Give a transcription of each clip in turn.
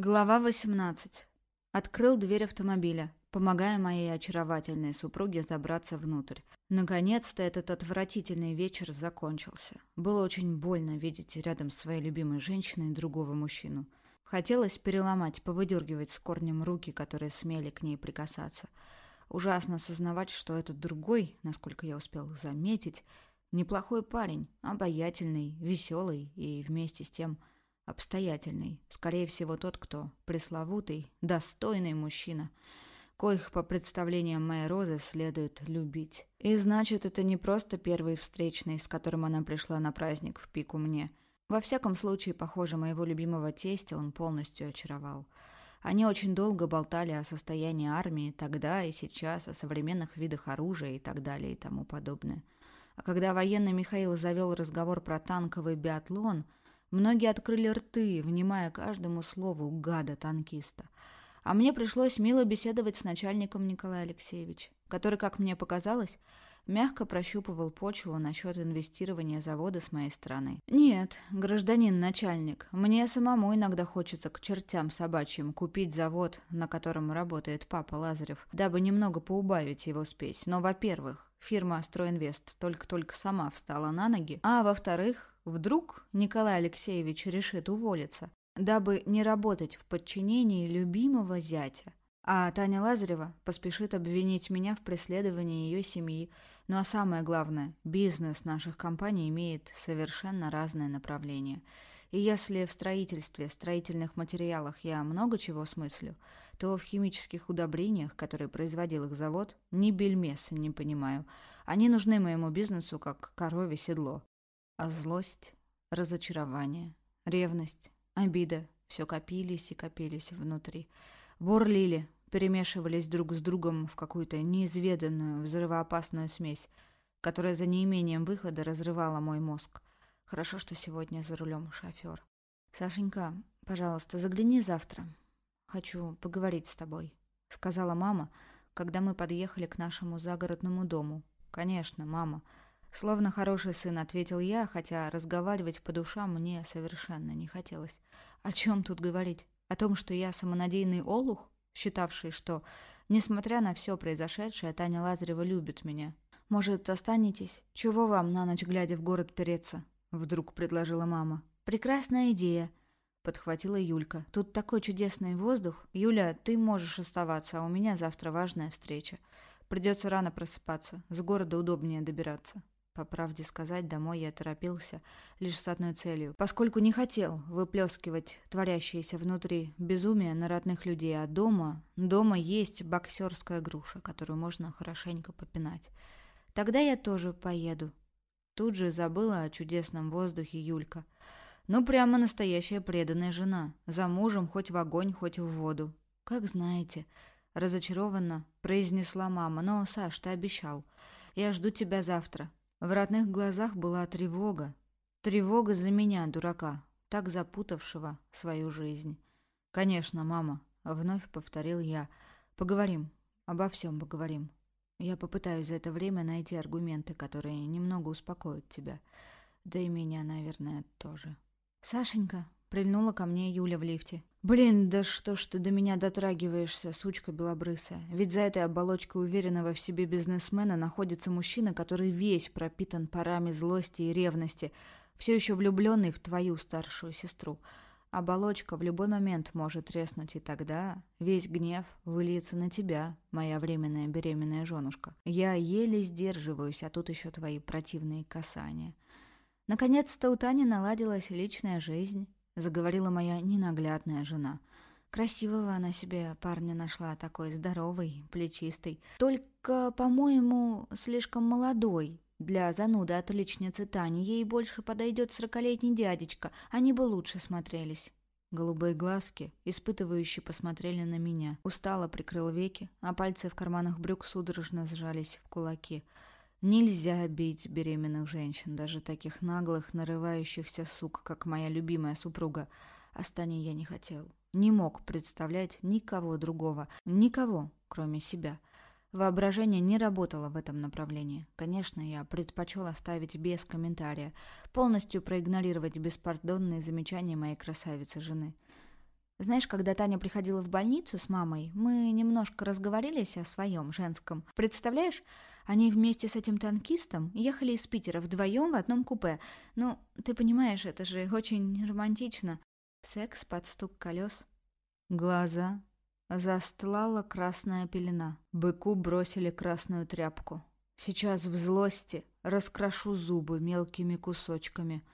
Глава 18. Открыл дверь автомобиля, помогая моей очаровательной супруге забраться внутрь. Наконец-то этот отвратительный вечер закончился. Было очень больно видеть рядом с своей любимой женщиной другого мужчину. Хотелось переломать, повыдергивать с корнем руки, которые смели к ней прикасаться. Ужасно осознавать, что этот другой, насколько я успел заметить, неплохой парень, обаятельный, веселый и вместе с тем – обстоятельный, скорее всего тот, кто пресловутый, достойный мужчина, коих по представлениям моей Розы следует любить. И значит, это не просто первый встречный, с которым она пришла на праздник в пику мне. Во всяком случае, похоже, моего любимого тестя он полностью очаровал. Они очень долго болтали о состоянии армии тогда и сейчас, о современных видах оружия и так далее и тому подобное. А когда военный Михаил завел разговор про танковый биатлон – Многие открыли рты, внимая каждому слову гада-танкиста. А мне пришлось мило беседовать с начальником Николая Алексеевича, который, как мне показалось, мягко прощупывал почву насчет инвестирования завода с моей стороны. «Нет, гражданин начальник, мне самому иногда хочется к чертям собачьим купить завод, на котором работает папа Лазарев, дабы немного поубавить его спесь. Но, во-первых, фирма «Стройинвест» только-только сама встала на ноги, а во-вторых, Вдруг Николай Алексеевич решит уволиться, дабы не работать в подчинении любимого зятя. А Таня Лазарева поспешит обвинить меня в преследовании ее семьи. Ну а самое главное, бизнес наших компаний имеет совершенно разное направление. И если в строительстве, строительных материалах я много чего смыслю, то в химических удобрениях, которые производил их завод, ни бельмеса не понимаю. Они нужны моему бизнесу как корове седло. А злость, разочарование, ревность, обида все копились и копились внутри. Бурлили, перемешивались друг с другом в какую-то неизведанную, взрывоопасную смесь, которая за неимением выхода разрывала мой мозг. Хорошо, что сегодня за рулем шофер. «Сашенька, пожалуйста, загляни завтра. Хочу поговорить с тобой», — сказала мама, когда мы подъехали к нашему загородному дому. «Конечно, мама», — Словно хороший сын, ответил я, хотя разговаривать по душам мне совершенно не хотелось. О чем тут говорить? О том, что я самонадеянный олух, считавший, что, несмотря на все произошедшее, Таня Лазарева любит меня. Может, останетесь? Чего вам на ночь глядя в город переться? Вдруг предложила мама. Прекрасная идея, подхватила Юлька. Тут такой чудесный воздух. Юля, ты можешь оставаться, а у меня завтра важная встреча. Придется рано просыпаться. С города удобнее добираться. По правде сказать, домой я торопился лишь с одной целью, поскольку не хотел выплескивать творящееся внутри безумие на родных людей, а дома, дома есть боксерская груша, которую можно хорошенько попинать. Тогда я тоже поеду. Тут же забыла о чудесном воздухе Юлька. Ну, прямо настоящая преданная жена. За мужем хоть в огонь, хоть в воду. Как знаете, разочарованно произнесла мама. Но, Саш, ты обещал. Я жду тебя завтра. В родных глазах была тревога. Тревога за меня, дурака, так запутавшего свою жизнь. «Конечно, мама», — вновь повторил я. «Поговорим, обо всем поговорим. Я попытаюсь за это время найти аргументы, которые немного успокоят тебя. Да и меня, наверное, тоже». «Сашенька», — прильнула ко мне Юля в лифте. «Блин, да что ж ты до меня дотрагиваешься, сучка белобрысая? Ведь за этой оболочкой уверенного в себе бизнесмена находится мужчина, который весь пропитан парами злости и ревности, все еще влюбленный в твою старшую сестру. Оболочка в любой момент может треснуть, и тогда весь гнев выльется на тебя, моя временная беременная женушка. Я еле сдерживаюсь, а тут еще твои противные касания». Наконец-то у Тани наладилась личная жизнь заговорила моя ненаглядная жена. Красивого она себе парня нашла, такой здоровый, плечистый. Только, по-моему, слишком молодой. Для зануды отличницы Тани ей больше подойдет сорокалетний дядечка, они бы лучше смотрелись. Голубые глазки, испытывающие, посмотрели на меня. Устало прикрыл веки, а пальцы в карманах брюк судорожно сжались в кулаки. Нельзя бить беременных женщин, даже таких наглых, нарывающихся сук, как моя любимая супруга. А Стане я не хотел. Не мог представлять никого другого. Никого, кроме себя. Воображение не работало в этом направлении. Конечно, я предпочел оставить без комментария, полностью проигнорировать беспардонные замечания моей красавицы-жены. Знаешь, когда Таня приходила в больницу с мамой, мы немножко разговорились о своем женском. Представляешь, они вместе с этим танкистом ехали из Питера вдвоем в одном купе. Ну, ты понимаешь, это же очень романтично. Секс под стук колес. Глаза. Застлала красная пелена. Быку бросили красную тряпку. Сейчас в злости раскрошу зубы мелкими кусочками.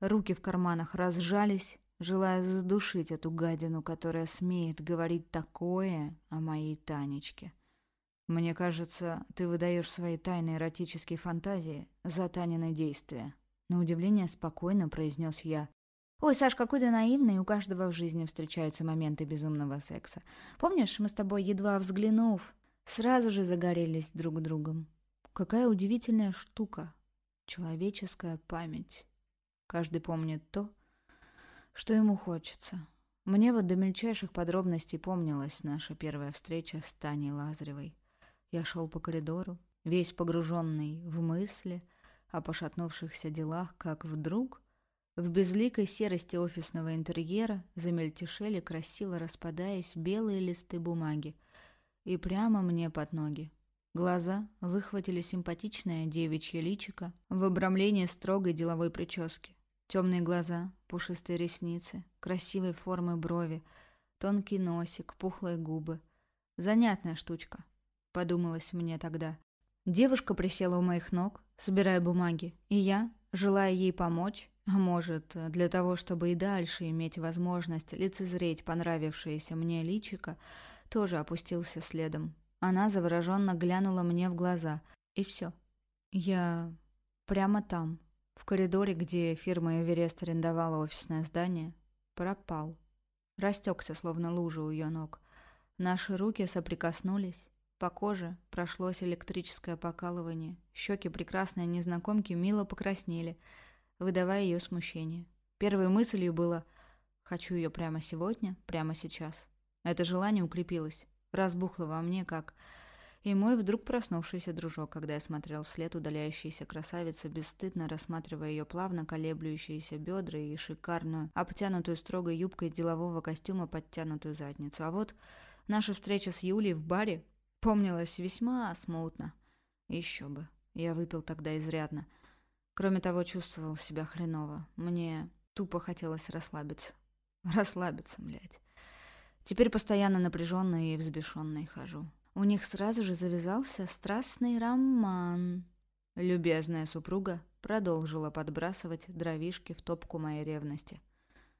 Руки в карманах разжались, желая задушить эту гадину, которая смеет говорить такое о моей Танечке. Мне кажется, ты выдаешь свои тайные эротические фантазии за Танины действия. На удивление спокойно произнес я. «Ой, Саш, какой ты наивный, у каждого в жизни встречаются моменты безумного секса. Помнишь, мы с тобой, едва взглянув, сразу же загорелись друг другом? Какая удивительная штука. Человеческая память. Каждый помнит то, что ему хочется. Мне вот до мельчайших подробностей помнилась наша первая встреча с Таней Лазаревой. Я шел по коридору, весь погруженный в мысли о пошатнувшихся делах, как вдруг в безликой серости офисного интерьера замельтешели, красиво распадаясь, белые листы бумаги. И прямо мне под ноги. Глаза выхватили симпатичное девичье личико в обрамлении строгой деловой прически. Темные глаза, пушистые ресницы, красивой формы брови, тонкий носик, пухлые губы. Занятная штучка, подумалось мне тогда. Девушка присела у моих ног, собирая бумаги, и я, желая ей помочь, а может, для того, чтобы и дальше иметь возможность лицезреть понравившееся мне личико, тоже опустился следом. Она завороженно глянула мне в глаза, и все. Я прямо там, в коридоре, где фирма «Эверест» арендовала офисное здание, пропал. Растекся, словно лужа у ее ног. Наши руки соприкоснулись. По коже прошлось электрическое покалывание. Щеки прекрасной незнакомки мило покраснели, выдавая ее смущение. Первой мыслью было «хочу ее прямо сегодня, прямо сейчас». Это желание укрепилось, разбухло во мне, как и мой вдруг проснувшийся дружок, когда я смотрел вслед удаляющейся красавицы, бесстыдно рассматривая ее плавно колеблющиеся бедра и шикарную, обтянутую строгой юбкой делового костюма подтянутую задницу. А вот наша встреча с Юлей в баре помнилась весьма смутно. Еще бы. Я выпил тогда изрядно. Кроме того, чувствовал себя хреново. Мне тупо хотелось расслабиться. Расслабиться, блядь. Теперь постоянно напряженный и взбешенный хожу. У них сразу же завязался страстный роман. Любезная супруга продолжила подбрасывать дровишки в топку моей ревности.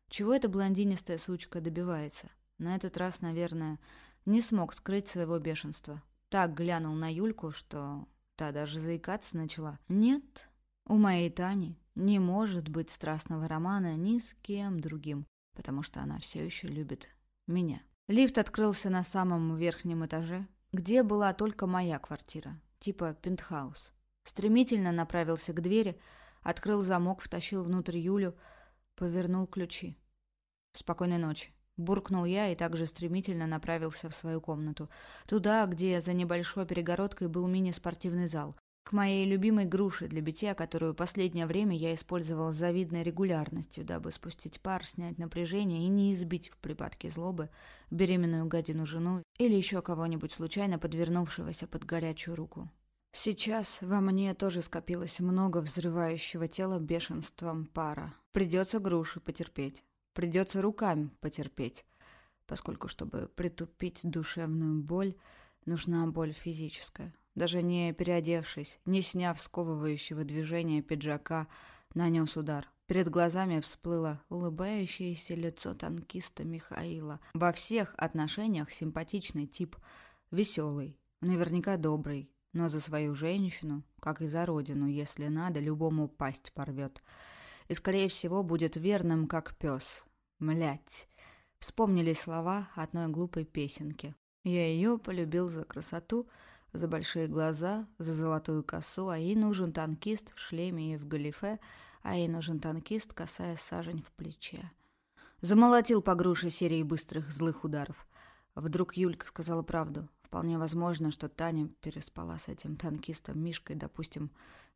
Чего эта блондинистая сучка добивается? На этот раз, наверное, не смог скрыть своего бешенства. Так глянул на Юльку, что та даже заикаться начала. Нет, у моей Тани не может быть страстного романа ни с кем другим, потому что она все еще любит меня. Лифт открылся на самом верхнем этаже, где была только моя квартира, типа пентхаус. Стремительно направился к двери, открыл замок, втащил внутрь Юлю, повернул ключи. «Спокойной ночи», — буркнул я и также стремительно направился в свою комнату. Туда, где за небольшой перегородкой был мини-спортивный зал. К моей любимой груше для битья, которую последнее время я использовал с завидной регулярностью, дабы спустить пар, снять напряжение и не избить в припадке злобы беременную гадину жену или еще кого-нибудь случайно подвернувшегося под горячую руку. Сейчас во мне тоже скопилось много взрывающего тела бешенством пара. Придется груши потерпеть. Придется руками потерпеть. Поскольку, чтобы притупить душевную боль, нужна боль физическая. Даже не переодевшись, не сняв сковывающего движения пиджака, нанес удар. Перед глазами всплыло улыбающееся лицо танкиста Михаила. Во всех отношениях симпатичный тип, веселый, наверняка добрый, но за свою женщину, как и за родину, если надо, любому пасть порвет. И, скорее всего, будет верным, как пес. Млять. Вспомнили слова одной глупой песенки. Я ее полюбил за красоту, за большие глаза, за золотую косу, а ей нужен танкист в шлеме и в галифе, а ей нужен танкист, касая сажень в плече. Замолотил по груше серии быстрых злых ударов. Вдруг Юлька сказала правду. Вполне возможно, что Таня переспала с этим танкистом Мишкой, допустим,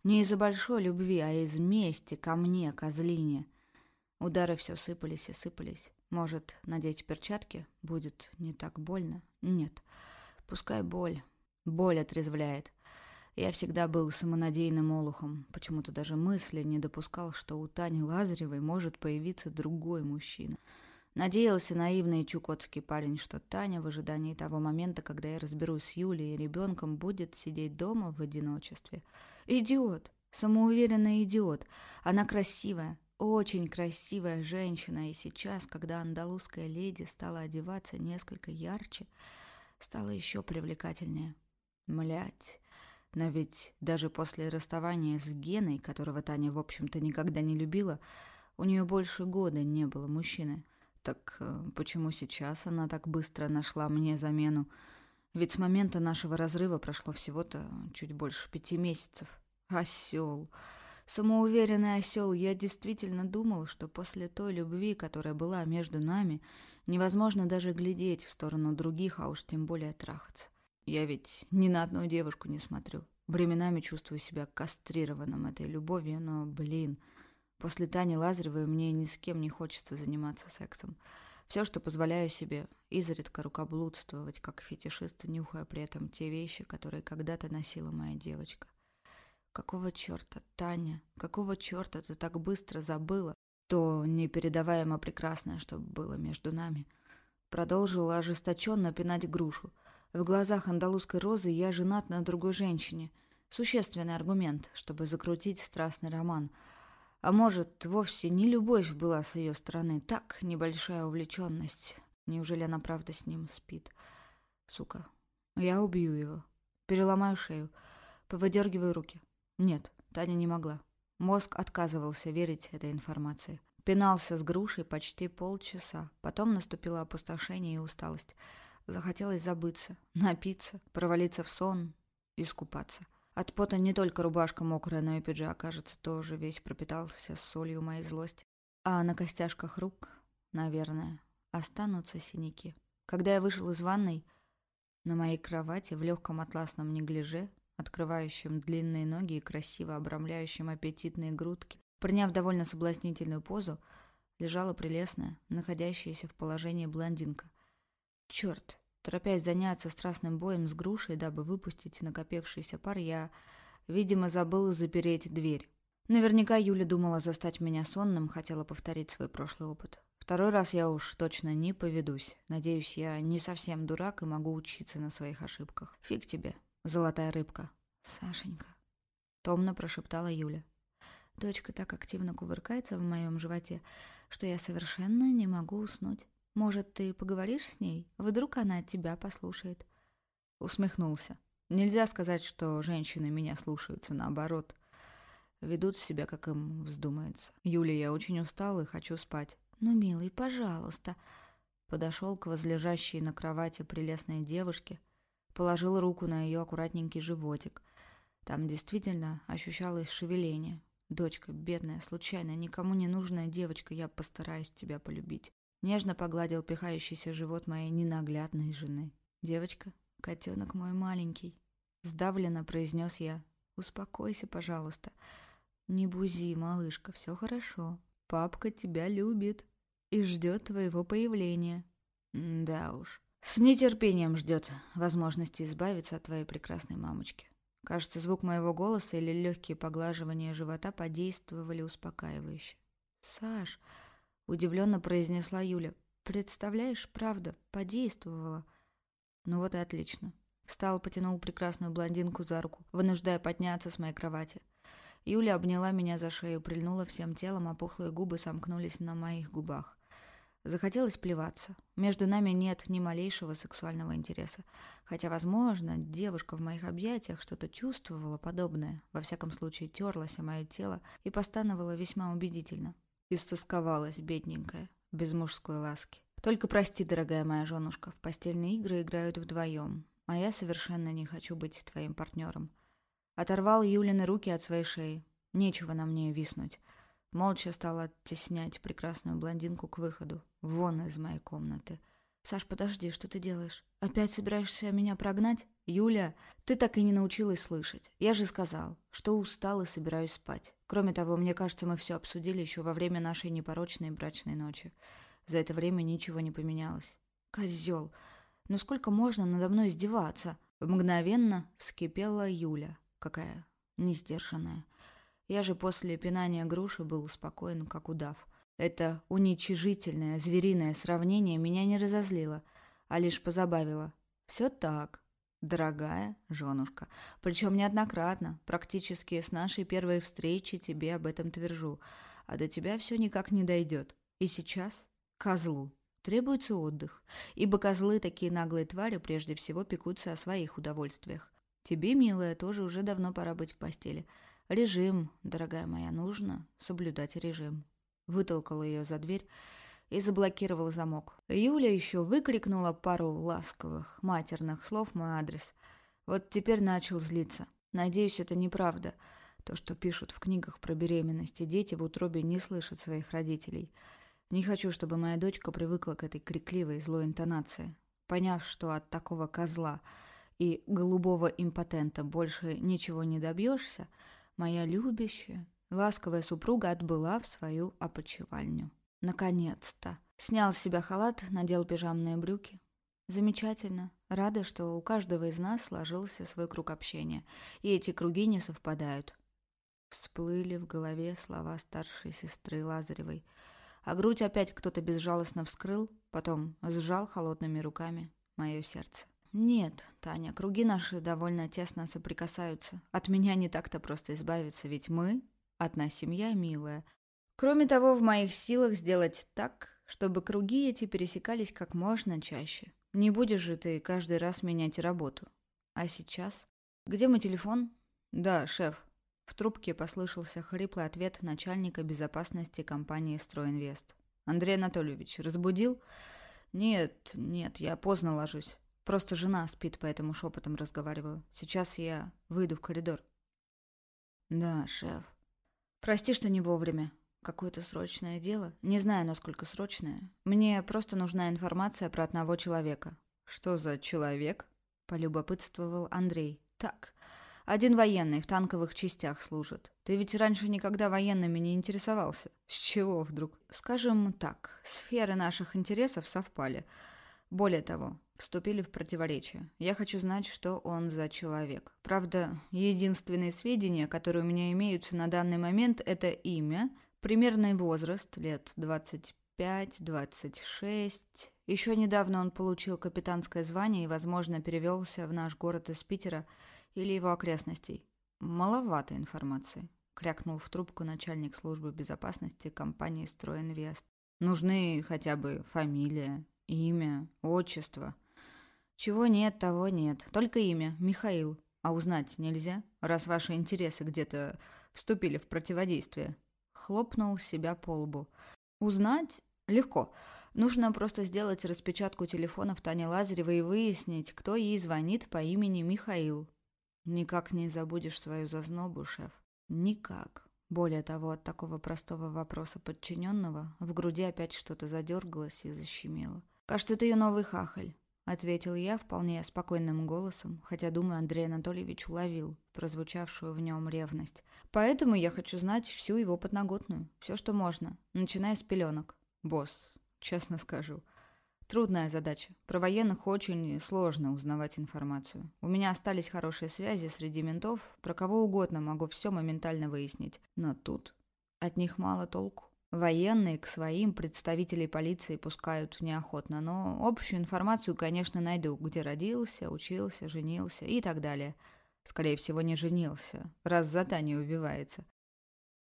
не из-за большой любви, а из мести ко мне, козлине. Удары все сыпались и сыпались. Может, надеть перчатки? Будет не так больно? Нет. Пускай боль. Боль отрезвляет. Я всегда был самонадеянным олухом. Почему-то даже мысли не допускал, что у Тани Лазаревой может появиться другой мужчина. Надеялся наивный чукотский парень, что Таня в ожидании того момента, когда я разберусь с Юлей и ребенком, будет сидеть дома в одиночестве. Идиот! Самоуверенный идиот. Она красивая, очень красивая женщина, и сейчас, когда андалузская леди стала одеваться несколько ярче, стала еще привлекательнее. Млять. Но ведь даже после расставания с Геной, которого Таня, в общем-то, никогда не любила, у нее больше года не было мужчины. Так э, почему сейчас она так быстро нашла мне замену? Ведь с момента нашего разрыва прошло всего-то чуть больше пяти месяцев. Осел. Самоуверенный осел, я действительно думал, что после той любви, которая была между нами, невозможно даже глядеть в сторону других, а уж тем более трахаться. Я ведь ни на одну девушку не смотрю. Временами чувствую себя кастрированным этой любовью, но, блин, после Тани Лазаревой мне ни с кем не хочется заниматься сексом. Все, что позволяю себе, изредка рукоблудствовать, как фетишист, нюхая при этом те вещи, которые когда-то носила моя девочка. Какого черта, Таня, какого черта ты так быстро забыла то непередаваемо прекрасное, что было между нами? Продолжила ожесточенно пинать грушу — в глазах андалузской розы я женат на другой женщине. Существенный аргумент, чтобы закрутить страстный роман. А может, вовсе не любовь была с ее стороны, так небольшая увлеченность. Неужели она правда с ним спит? Сука, я убью его. Переломаю шею. Повыдергиваю руки. Нет, Таня не могла. Мозг отказывался верить этой информации. Пинался с грушей почти полчаса. Потом наступило опустошение и усталость. Захотелось забыться, напиться, провалиться в сон, искупаться. От пота не только рубашка мокрая, но и пиджак, кажется, тоже весь пропитался солью моей злости. А на костяшках рук, наверное, останутся синяки. Когда я вышел из ванной, на моей кровати в легком атласном неглиже, открывающем длинные ноги и красиво обрамляющем аппетитные грудки, приняв довольно соблазнительную позу, лежала прелестная, находящаяся в положении блондинка. Черт, торопясь заняться страстным боем с грушей, дабы выпустить накопившийся пар, я, видимо, забыла запереть дверь. Наверняка Юля думала застать меня сонным, хотела повторить свой прошлый опыт. Второй раз я уж точно не поведусь. Надеюсь, я не совсем дурак и могу учиться на своих ошибках. Фиг тебе, золотая рыбка. Сашенька, томно прошептала Юля. Дочка так активно кувыркается в моем животе, что я совершенно не могу уснуть. Может, ты поговоришь с ней? Вдруг она тебя послушает?» Усмехнулся. «Нельзя сказать, что женщины меня слушаются, наоборот. Ведут себя, как им вздумается. Юля, я очень устал и хочу спать». «Ну, милый, пожалуйста». Подошел к возлежащей на кровати прелестной девушке, положил руку на ее аккуратненький животик. Там действительно ощущалось шевеление. «Дочка, бедная, случайно, никому не нужная девочка, я постараюсь тебя полюбить». Нежно погладил пихающийся живот моей ненаглядной жены. «Девочка, котенок мой маленький», — сдавленно произнес я. «Успокойся, пожалуйста. Не бузи, малышка, все хорошо. Папка тебя любит и ждет твоего появления». «Да уж, с нетерпением ждет возможности избавиться от твоей прекрасной мамочки». Кажется, звук моего голоса или легкие поглаживания живота подействовали успокаивающе. «Саш...» Удивленно произнесла Юля. Представляешь, правда, подействовала. Ну вот и отлично. Встал, потянул прекрасную блондинку за руку, вынуждая подняться с моей кровати. Юля обняла меня за шею, прильнула всем телом, а пухлые губы сомкнулись на моих губах. Захотелось плеваться. Между нами нет ни малейшего сексуального интереса. Хотя, возможно, девушка в моих объятиях что-то чувствовала подобное. Во всяком случае, терлась о мое тело и постановала весьма убедительно. Истосковалась, бедненькая, без мужской ласки. Только прости, дорогая моя женушка, в постельные игры играют вдвоем, а я совершенно не хочу быть твоим партнером. Оторвал Юлины руки от своей шеи. Нечего на мне виснуть. Молча стал оттеснять прекрасную блондинку к выходу. Вон из моей комнаты. «Саш, подожди, что ты делаешь? Опять собираешься меня прогнать?» «Юля, ты так и не научилась слышать. Я же сказал, что устал и собираюсь спать. Кроме того, мне кажется, мы все обсудили еще во время нашей непорочной брачной ночи. За это время ничего не поменялось. Козел! Ну сколько можно надо мной издеваться? Мгновенно вскипела Юля. Какая несдержанная. Я же после пинания груши был спокоен, как удав. Это уничижительное, звериное сравнение меня не разозлило, а лишь позабавило. Все так, дорогая женушка. Причем неоднократно, практически с нашей первой встречи тебе об этом твержу. А до тебя все никак не дойдет. И сейчас козлу требуется отдых, ибо козлы, такие наглые твари, прежде всего пекутся о своих удовольствиях. Тебе, милая, тоже уже давно пора быть в постели. Режим, дорогая моя, нужно соблюдать режим. Вытолкала ее за дверь и заблокировал замок. Юля еще выкрикнула пару ласковых, матерных слов в мой адрес. Вот теперь начал злиться. Надеюсь, это неправда. То, что пишут в книгах про беременность, и дети в утробе не слышат своих родителей. Не хочу, чтобы моя дочка привыкла к этой крикливой злой интонации. Поняв, что от такого козла и голубого импотента больше ничего не добьешься, моя любящая, ласковая супруга отбыла в свою опочивальню. Наконец-то. Снял с себя халат, надел пижамные брюки. Замечательно. Рада, что у каждого из нас сложился свой круг общения, и эти круги не совпадают. Всплыли в голове слова старшей сестры Лазаревой, а грудь опять кто-то безжалостно вскрыл, потом сжал холодными руками мое сердце. «Нет, Таня, круги наши довольно тесно соприкасаются. От меня не так-то просто избавиться, ведь мы — одна семья милая. Кроме того, в моих силах сделать так, чтобы круги эти пересекались как можно чаще. Не будешь же ты каждый раз менять работу. А сейчас? Где мой телефон? Да, шеф. В трубке послышался хриплый ответ начальника безопасности компании «Стройинвест». «Андрей Анатольевич, разбудил?» «Нет, нет, я поздно ложусь. Просто жена спит, поэтому шепотом разговариваю. Сейчас я выйду в коридор. Да, шеф. Прости, что не вовремя. Какое-то срочное дело. Не знаю, насколько срочное. Мне просто нужна информация про одного человека. Что за человек? Полюбопытствовал Андрей. Так, один военный в танковых частях служит. Ты ведь раньше никогда военными не интересовался. С чего вдруг? Скажем так, сферы наших интересов совпали. Более того, вступили в противоречие. Я хочу знать, что он за человек. Правда, единственные сведения, которые у меня имеются на данный момент, это имя, примерный возраст, лет 25-26. Еще недавно он получил капитанское звание и, возможно, перевелся в наш город из Питера или его окрестностей. Маловато информации, крякнул в трубку начальник службы безопасности компании «Стройинвест». Нужны хотя бы фамилия, имя, отчество – чего нет, того нет. Только имя. Михаил. А узнать нельзя, раз ваши интересы где-то вступили в противодействие. Хлопнул себя по лбу. Узнать? Легко. Нужно просто сделать распечатку телефона в Тане Лазаревой и выяснить, кто ей звонит по имени Михаил. Никак не забудешь свою зазнобу, шеф. Никак. Более того, от такого простого вопроса подчиненного в груди опять что-то задергалось и защемило. Кажется, это ее новый хахаль. — ответил я вполне спокойным голосом, хотя, думаю, Андрей Анатольевич уловил прозвучавшую в нем ревность. «Поэтому я хочу знать всю его подноготную, все, что можно, начиная с пеленок. Босс, честно скажу, трудная задача. Про военных очень сложно узнавать информацию. У меня остались хорошие связи среди ментов, про кого угодно могу все моментально выяснить. Но тут от них мало толку. Военные к своим представителей полиции пускают неохотно, но общую информацию, конечно, найду, где родился, учился, женился и так далее. Скорее всего, не женился, раз за Таней убивается.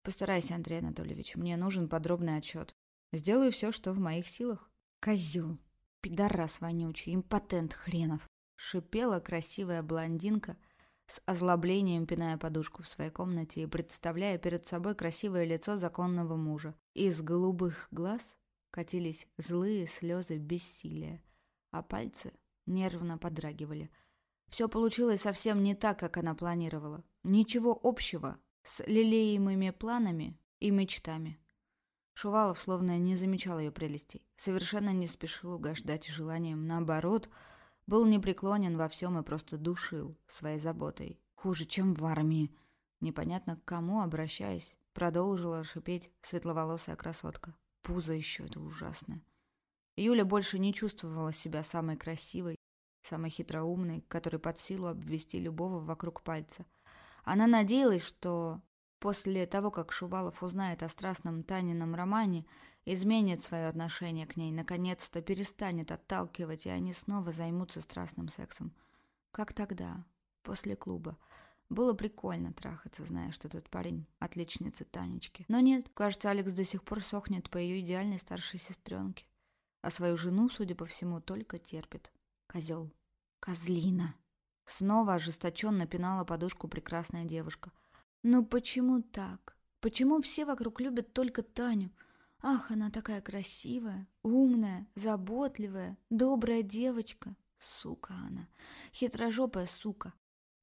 Постарайся, Андрей Анатольевич, мне нужен подробный отчет. Сделаю все, что в моих силах. Козел, пидорас вонючий, импотент хренов. Шипела красивая блондинка — с озлоблением пиная подушку в своей комнате и представляя перед собой красивое лицо законного мужа. Из голубых глаз катились злые слезы бессилия, а пальцы нервно подрагивали. Все получилось совсем не так, как она планировала. Ничего общего с лелеемыми планами и мечтами. Шувалов словно не замечал ее прелестей, совершенно не спешил угождать желанием, наоборот – был непреклонен во всем и просто душил своей заботой. Хуже, чем в армии. Непонятно к кому, обращаясь, продолжила шипеть светловолосая красотка. Пузо еще это ужасно. Юля больше не чувствовала себя самой красивой, самой хитроумной, которой под силу обвести любого вокруг пальца. Она надеялась, что после того, как Шувалов узнает о страстном Танином романе, изменит свое отношение к ней, наконец-то перестанет отталкивать, и они снова займутся страстным сексом. Как тогда, после клуба. Было прикольно трахаться, зная, что тот парень — отличница Танечки. Но нет, кажется, Алекс до сих пор сохнет по ее идеальной старшей сестренке. А свою жену, судя по всему, только терпит. Козел. Козлина. Снова ожесточенно пинала подушку прекрасная девушка. «Ну почему так? Почему все вокруг любят только Таню? Ах, она такая красивая, умная, заботливая, добрая девочка. Сука она. Хитрожопая сука.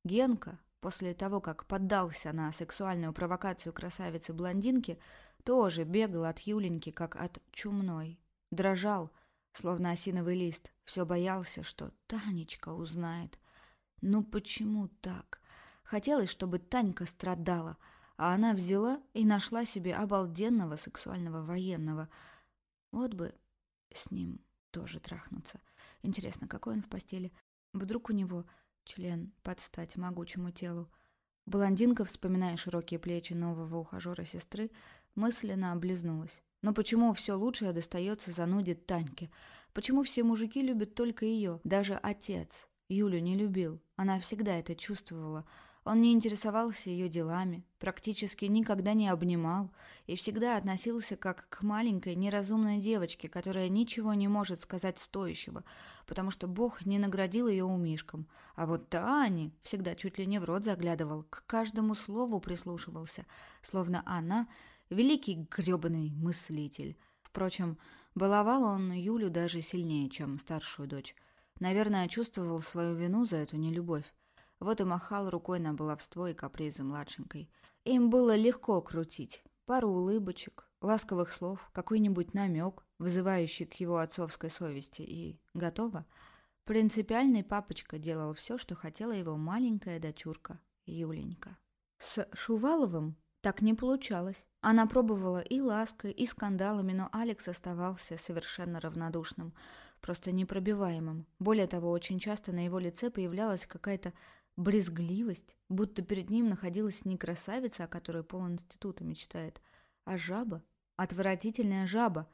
Генка, после того, как поддался на сексуальную провокацию красавицы-блондинки, тоже бегал от Юленьки, как от чумной. Дрожал, словно осиновый лист, все боялся, что Танечка узнает. Ну почему так? Хотелось, чтобы Танька страдала, а она взяла и нашла себе обалденного сексуального военного. Вот бы с ним тоже трахнуться. Интересно, какой он в постели? Вдруг у него член под стать могучему телу? Блондинка, вспоминая широкие плечи нового ухажера сестры, мысленно облизнулась. Но почему все лучшее достается занудит Таньке? Почему все мужики любят только ее? Даже отец Юлю не любил. Она всегда это чувствовала. Он не интересовался ее делами, практически никогда не обнимал и всегда относился как к маленькой неразумной девочке, которая ничего не может сказать стоящего, потому что Бог не наградил ее умишком. А вот Таня всегда чуть ли не в рот заглядывал, к каждому слову прислушивался, словно она — великий грёбаный мыслитель. Впрочем, баловал он Юлю даже сильнее, чем старшую дочь. Наверное, чувствовал свою вину за эту нелюбовь. Вот и махал рукой на баловство и капризы младшенькой. Им было легко крутить. Пару улыбочек, ласковых слов, какой-нибудь намек, вызывающий к его отцовской совести, и готово. Принципиальный папочка делал все, что хотела его маленькая дочурка Юленька. С Шуваловым так не получалось. Она пробовала и лаской, и скандалами, но Алекс оставался совершенно равнодушным, просто непробиваемым. Более того, очень часто на его лице появлялась какая-то брезгливость, будто перед ним находилась не красавица, о которой пол института мечтает, а жаба, отвратительная жаба.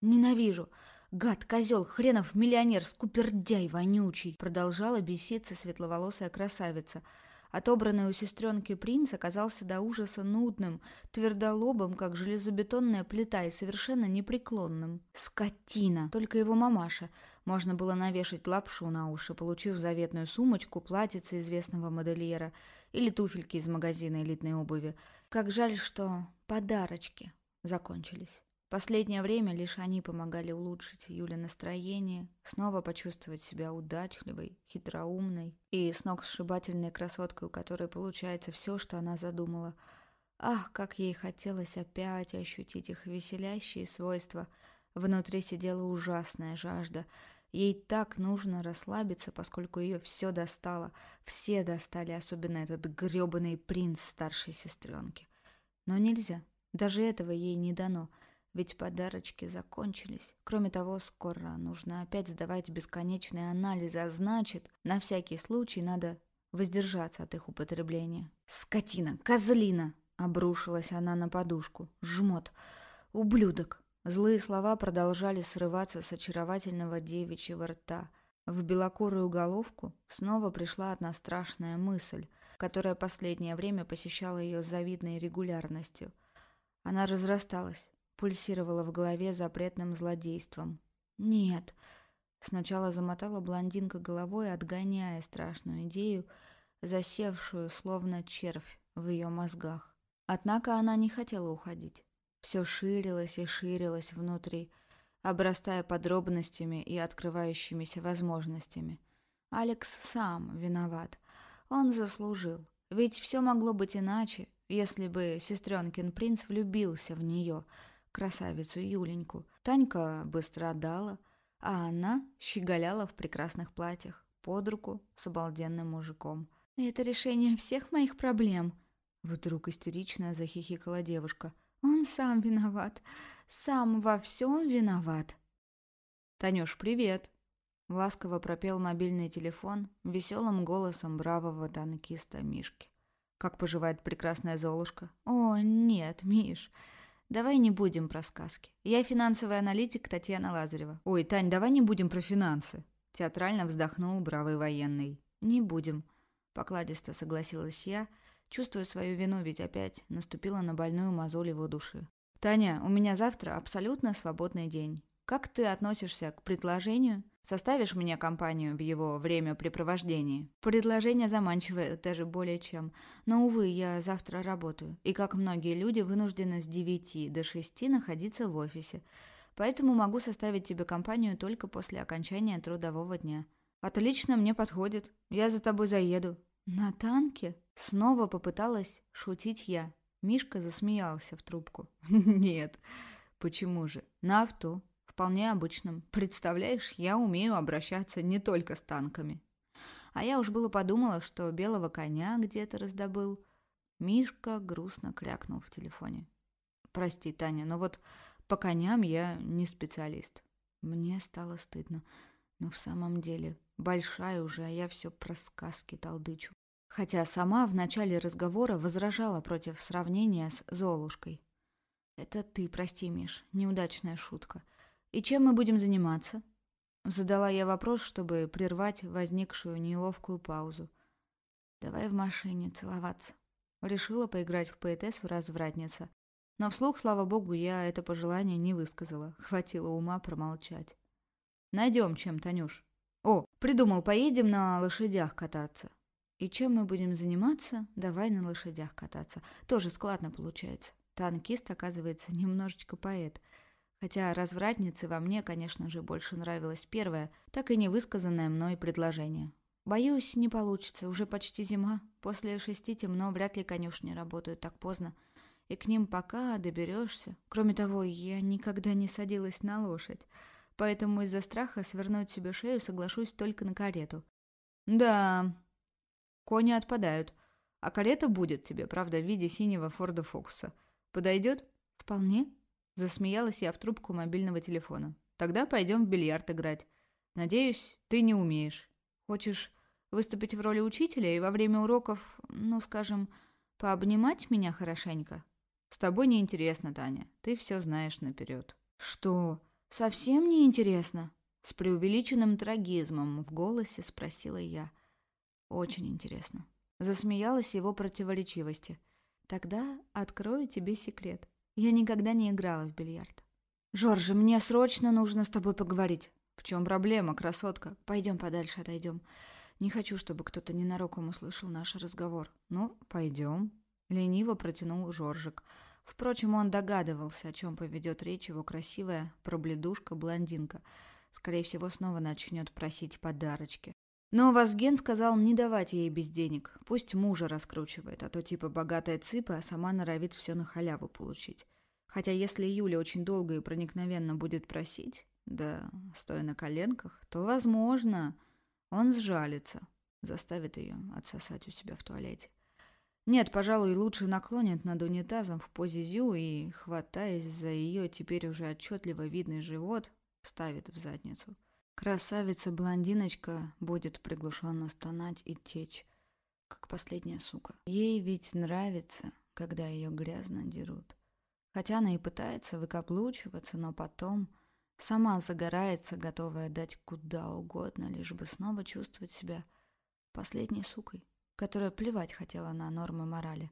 Ненавижу. Гад, козел, хренов миллионер, скупердяй вонючий, продолжала беситься светловолосая красавица – Отобранный у сестренки принц оказался до ужаса нудным, твердолобым, как железобетонная плита, и совершенно непреклонным. Скотина! Только его мамаша. Можно было навешать лапшу на уши, получив заветную сумочку, платьице известного модельера или туфельки из магазина элитной обуви. Как жаль, что подарочки закончились. Последнее время лишь они помогали улучшить Юле настроение, снова почувствовать себя удачливой, хитроумной и сногсшибательной красоткой, у которой получается все, что она задумала. Ах, как ей хотелось опять ощутить их веселящие свойства. Внутри сидела ужасная жажда. Ей так нужно расслабиться, поскольку ее все достало. Все достали, особенно этот гребаный принц старшей сестренки. Но нельзя. Даже этого ей не дано — ведь подарочки закончились. Кроме того, скоро нужно опять сдавать бесконечные анализы, а значит, на всякий случай надо воздержаться от их употребления. «Скотина! Козлина!» — обрушилась она на подушку. «Жмот! Ублюдок!» Злые слова продолжали срываться с очаровательного девичьего рта. В белокурую головку снова пришла одна страшная мысль, которая последнее время посещала ее с завидной регулярностью. Она разрасталась, пульсировало в голове запретным злодейством. «Нет!» Сначала замотала блондинка головой, отгоняя страшную идею, засевшую, словно червь, в ее мозгах. Однако она не хотела уходить. Все ширилось и ширилось внутри, обрастая подробностями и открывающимися возможностями. Алекс сам виноват. Он заслужил. Ведь все могло быть иначе, если бы сестренкин принц влюбился в нее — красавицу Юленьку. Танька быстро отдала, а она щеголяла в прекрасных платьях, под руку с обалденным мужиком. «Это решение всех моих проблем», — вдруг истерично захихикала девушка. «Он сам виноват, сам во всем виноват». «Танюш, привет!» Ласково пропел мобильный телефон веселым голосом бравого танкиста Мишки. «Как поживает прекрасная Золушка?» «О, нет, Миш, давай не будем про сказки. Я финансовый аналитик Татьяна Лазарева». «Ой, Тань, давай не будем про финансы», — театрально вздохнул бравый военный. «Не будем», — покладисто согласилась я, чувствуя свою вину, ведь опять наступила на больную мозоль его души. «Таня, у меня завтра абсолютно свободный день. Как ты относишься к предложению? Составишь мне компанию в его времяпрепровождении? Предложение заманчивое даже более чем. Но, увы, я завтра работаю. И, как многие люди, вынуждена с 9 до 6 находиться в офисе. Поэтому могу составить тебе компанию только после окончания трудового дня. Отлично, мне подходит. Я за тобой заеду. На танке? Снова попыталась шутить я. Мишка засмеялся в трубку. Нет, почему же? На авто вполне обычным. Представляешь, я умею обращаться не только с танками. А я уж было подумала, что белого коня где-то раздобыл. Мишка грустно крякнул в телефоне. Прости, Таня, но вот по коням я не специалист. Мне стало стыдно. Но в самом деле, большая уже, а я все про сказки толдычу. Хотя сама в начале разговора возражала против сравнения с Золушкой. Это ты, прости, Миш, неудачная шутка. «И чем мы будем заниматься?» Задала я вопрос, чтобы прервать возникшую неловкую паузу. «Давай в машине целоваться». Решила поиграть в поэтессу развратница. Но вслух, слава богу, я это пожелание не высказала. Хватило ума промолчать. «Найдем чем, Танюш». «О, придумал, поедем на лошадях кататься». «И чем мы будем заниматься? Давай на лошадях кататься. Тоже складно получается. Танкист, оказывается, немножечко поэт». Хотя развратнице во мне, конечно же, больше нравилось первое, так и невысказанное мной предложение. Боюсь, не получится, уже почти зима. После шести темно, вряд ли конюшни работают так поздно. И к ним пока доберешься. Кроме того, я никогда не садилась на лошадь. Поэтому из-за страха свернуть себе шею соглашусь только на карету. Да, кони отпадают. А карета будет тебе, правда, в виде синего Форда Фокуса. Подойдет? Вполне. Засмеялась я в трубку мобильного телефона. «Тогда пойдем в бильярд играть. Надеюсь, ты не умеешь. Хочешь выступить в роли учителя и во время уроков, ну, скажем, пообнимать меня хорошенько? С тобой неинтересно, Таня. Ты все знаешь наперед». «Что, совсем не интересно?» С преувеличенным трагизмом в голосе спросила я. «Очень интересно». Засмеялась его противоречивости. «Тогда открою тебе секрет. Я никогда не играла в бильярд. «Жоржи, мне срочно нужно с тобой поговорить». «В чем проблема, красотка? Пойдем подальше отойдем. Не хочу, чтобы кто-то ненароком услышал наш разговор». «Ну, пойдем». Лениво протянул Жоржик. Впрочем, он догадывался, о чем поведет речь его красивая пробледушка-блондинка. Скорее всего, снова начнет просить подарочки. Но Вазген сказал не давать ей без денег. Пусть мужа раскручивает, а то типа богатая цыпа, а сама норовит все на халяву получить. Хотя если Юля очень долго и проникновенно будет просить, да стоя на коленках, то, возможно, он сжалится, заставит ее отсосать у себя в туалете. Нет, пожалуй, лучше наклонит над унитазом в позе зю и, хватаясь за ее теперь уже отчетливо видный живот, вставит в задницу. Красавица-блондиночка будет приглушенно стонать и течь, как последняя сука. Ей ведь нравится, когда ее грязно дерут. Хотя она и пытается выкаблучиваться, но потом сама загорается, готовая дать куда угодно, лишь бы снова чувствовать себя последней сукой, которая плевать хотела на нормы морали.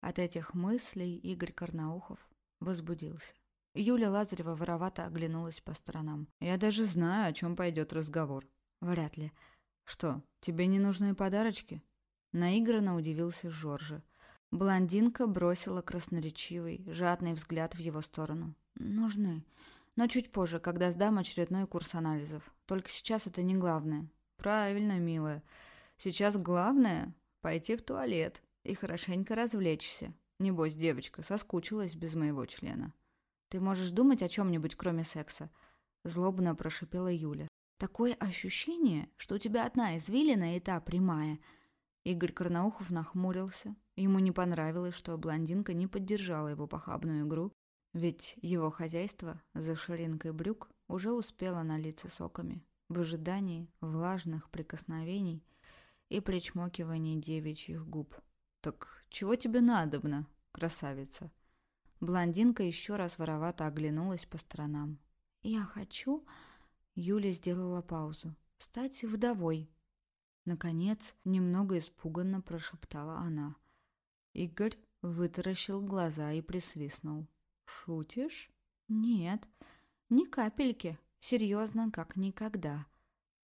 От этих мыслей Игорь Карнаухов возбудился. Юля Лазарева воровато оглянулась по сторонам. «Я даже знаю, о чем пойдет разговор». «Вряд ли». «Что, тебе не нужны подарочки?» Наигранно удивился Жоржа. Блондинка бросила красноречивый, жадный взгляд в его сторону. «Нужны. Но чуть позже, когда сдам очередной курс анализов. Только сейчас это не главное». «Правильно, милая. Сейчас главное — пойти в туалет и хорошенько развлечься. Небось, девочка соскучилась без моего члена». «Ты можешь думать о чем-нибудь, кроме секса?» Злобно прошипела Юля. «Такое ощущение, что у тебя одна извилина и та прямая». Игорь Карнаухов нахмурился. Ему не понравилось, что блондинка не поддержала его похабную игру, ведь его хозяйство за ширинкой брюк уже успела налиться соками в ожидании влажных прикосновений и причмокиваний девичьих губ. «Так чего тебе надобно, красавица?» Блондинка еще раз воровато оглянулась по сторонам. «Я хочу...» Юля сделала паузу. «Стать вдовой». Наконец, немного испуганно прошептала она. Игорь вытаращил глаза и присвистнул. «Шутишь?» «Нет, ни капельки. Серьезно, как никогда».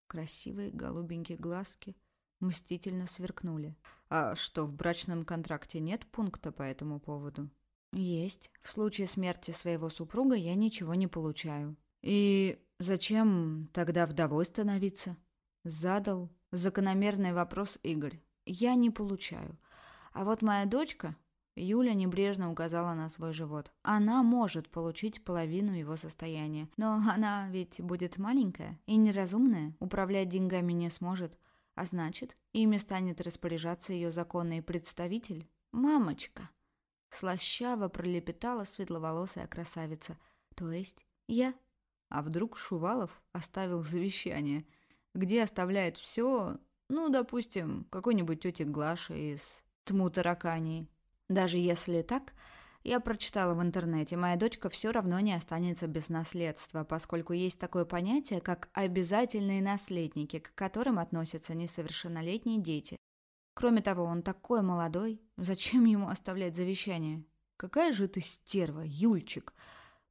Красивые голубенькие глазки мстительно сверкнули. «А что, в брачном контракте нет пункта по этому поводу?» «Есть. В случае смерти своего супруга я ничего не получаю». «И зачем тогда вдовой становиться?» Задал закономерный вопрос Игорь. «Я не получаю. А вот моя дочка...» Юля небрежно указала на свой живот. «Она может получить половину его состояния, но она ведь будет маленькая и неразумная, управлять деньгами не сможет. А значит, ими станет распоряжаться ее законный представитель, мамочка». Слащаво пролепетала светловолосая красавица. То есть я. А вдруг Шувалов оставил завещание, где оставляет все, ну, допустим, какой-нибудь тете Глаше из тму таракании. Даже если так, я прочитала в интернете, моя дочка все равно не останется без наследства, поскольку есть такое понятие, как обязательные наследники, к которым относятся несовершеннолетние дети. Кроме того, он такой молодой. Зачем ему оставлять завещание? Какая же ты стерва, Юльчик!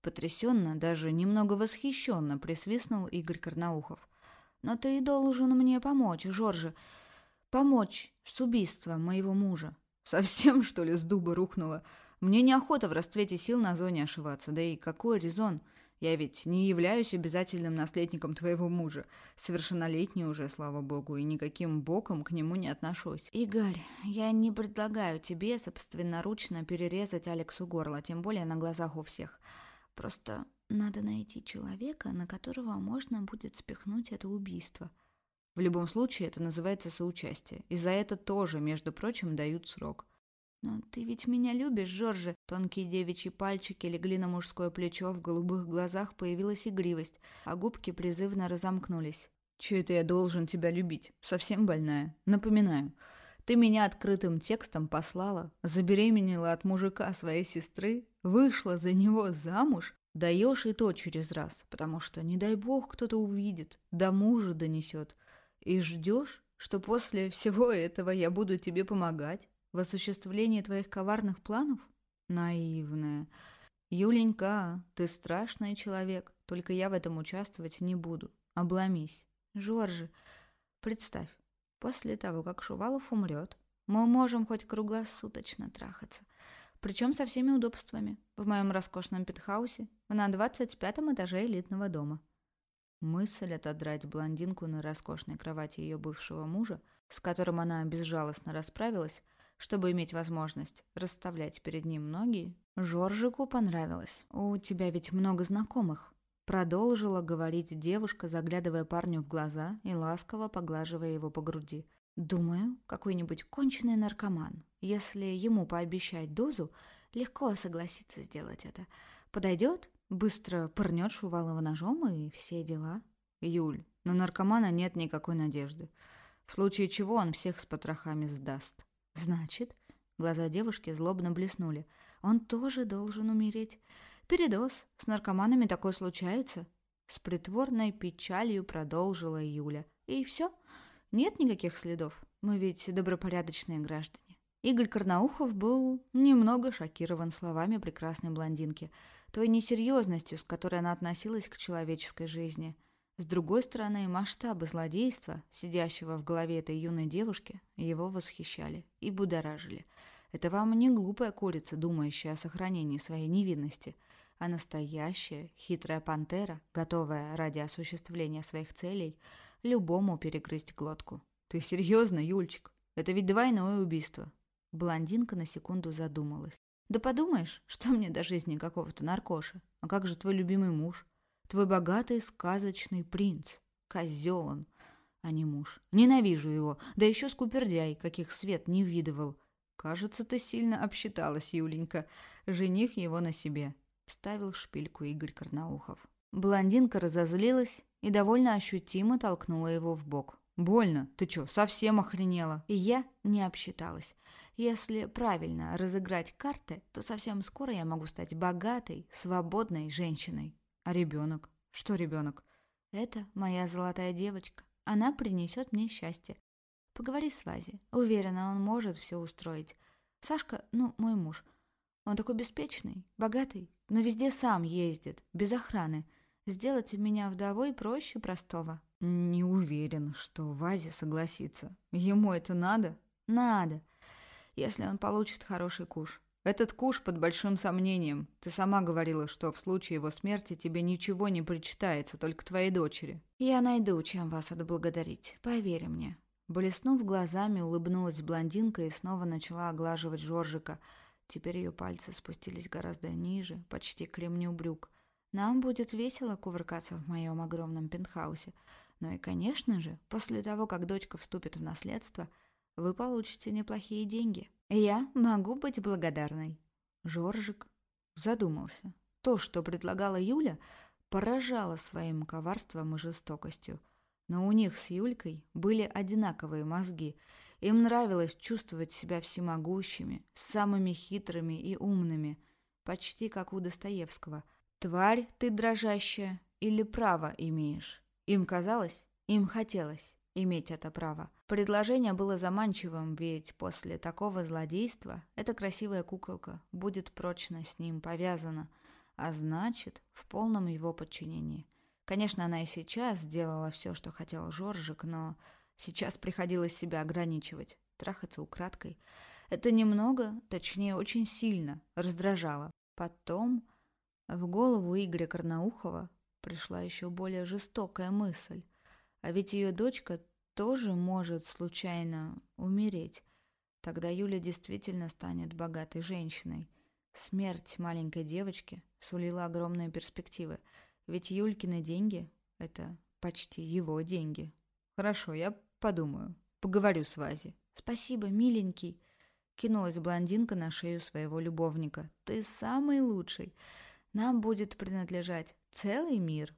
Потрясенно, даже немного восхищенно присвистнул Игорь Карнаухов. Но ты должен мне помочь, Жоржи. Помочь с убийством моего мужа. Совсем, что ли, с дуба рухнула? Мне неохота в расцвете сил на зоне ошиваться. Да и какой резон? Я ведь не являюсь обязательным наследником твоего мужа. Совершеннолетний уже, слава богу, и никаким боком к нему не отношусь. Игорь, я не предлагаю тебе собственноручно перерезать Алексу горло, тем более на глазах у всех. Просто надо найти человека, на которого можно будет спихнуть это убийство. В любом случае, это называется соучастие. И за это тоже, между прочим, дают срок. «Но ты ведь меня любишь, Жоржи!» Тонкие девичьи пальчики легли на мужское плечо, в голубых глазах появилась игривость, а губки призывно разомкнулись. «Че это я должен тебя любить? Совсем больная? Напоминаю, ты меня открытым текстом послала, забеременела от мужика своей сестры, вышла за него замуж, даешь и то через раз, потому что, не дай бог, кто-то увидит, до мужа донесет, и ждешь, что после всего этого я буду тебе помогать, в осуществлении твоих коварных планов? Наивная. Юленька, ты страшный человек, только я в этом участвовать не буду. Обломись. Жоржи, представь, после того, как Шувалов умрет, мы можем хоть круглосуточно трахаться. Причем со всеми удобствами. В моем роскошном пентхаусе на 25 этаже элитного дома. Мысль отодрать блондинку на роскошной кровати ее бывшего мужа, с которым она безжалостно расправилась, чтобы иметь возможность расставлять перед ним ноги, Жоржику понравилось. «У тебя ведь много знакомых», — продолжила говорить девушка, заглядывая парню в глаза и ласково поглаживая его по груди. «Думаю, какой-нибудь конченый наркоман. Если ему пообещать дозу, легко согласится сделать это. Подойдет, быстро пырнет Шувалова ножом и все дела». «Юль, на наркомана нет никакой надежды. В случае чего он всех с потрохами сдаст». Значит, глаза девушки злобно блеснули. Он тоже должен умереть. Передоз. С наркоманами такое случается. С притворной печалью продолжила Юля. И все. Нет никаких следов. Мы ведь добропорядочные граждане. Игорь Карнаухов был немного шокирован словами прекрасной блондинки, той несерьезностью, с которой она относилась к человеческой жизни – с другой стороны, масштабы злодейства, сидящего в голове этой юной девушки, его восхищали и будоражили. Это вам не глупая курица, думающая о сохранении своей невинности, а настоящая хитрая пантера, готовая ради осуществления своих целей любому перегрызть глотку. «Ты серьезно, Юльчик? Это ведь двойное убийство». Блондинка на секунду задумалась. «Да подумаешь, что мне до жизни какого-то наркоша? А как же твой любимый муж? Твой богатый сказочный принц. Козел он, а не муж. Ненавижу его, да еще скупердяй, каких свет не видывал. Кажется, ты сильно обсчиталась, Юленька. Жених его на себе. Вставил шпильку Игорь Карнаухов. Блондинка разозлилась и довольно ощутимо толкнула его в бок. «Больно? Ты чё, совсем охренела?» И я не обсчиталась. Если правильно разыграть карты, то совсем скоро я могу стать богатой, свободной женщиной. А ребенок? Что ребенок? Это моя золотая девочка. Она принесет мне счастье. Поговори с Вази. Уверена, он может все устроить. Сашка, ну, мой муж. Он такой беспечный, богатый, но везде сам ездит, без охраны. Сделать меня вдовой проще простого. Не уверен, что Вазе согласится. Ему это надо? Надо если он получит хороший куш. Этот куш под большим сомнением. Ты сама говорила, что в случае его смерти тебе ничего не причитается, только твоей дочери. Я найду, чем вас отблагодарить, поверь мне. Блеснув глазами, улыбнулась блондинка и снова начала оглаживать Жоржика. Теперь ее пальцы спустились гораздо ниже, почти к ремню брюк. Нам будет весело кувыркаться в моем огромном пентхаусе. Ну и, конечно же, после того, как дочка вступит в наследство – вы получите неплохие деньги. Я могу быть благодарной». Жоржик задумался. То, что предлагала Юля, поражало своим коварством и жестокостью. Но у них с Юлькой были одинаковые мозги. Им нравилось чувствовать себя всемогущими, самыми хитрыми и умными, почти как у Достоевского. «Тварь ты дрожащая или право имеешь?» Им казалось, им хотелось иметь это право. Предложение было заманчивым, ведь после такого злодейства эта красивая куколка будет прочно с ним повязана, а значит, в полном его подчинении. Конечно, она и сейчас сделала все, что хотел Жоржик, но сейчас приходилось себя ограничивать, трахаться украдкой. Это немного, точнее, очень сильно раздражало. Потом в голову Игоря Карнаухова пришла еще более жестокая мысль. А ведь ее дочка тоже может случайно умереть. Тогда Юля действительно станет богатой женщиной. Смерть маленькой девочки сулила огромные перспективы, ведь Юлькины деньги — это почти его деньги. Хорошо, я подумаю, поговорю с Вази. Спасибо, миленький. Кинулась блондинка на шею своего любовника. Ты самый лучший. Нам будет принадлежать целый мир.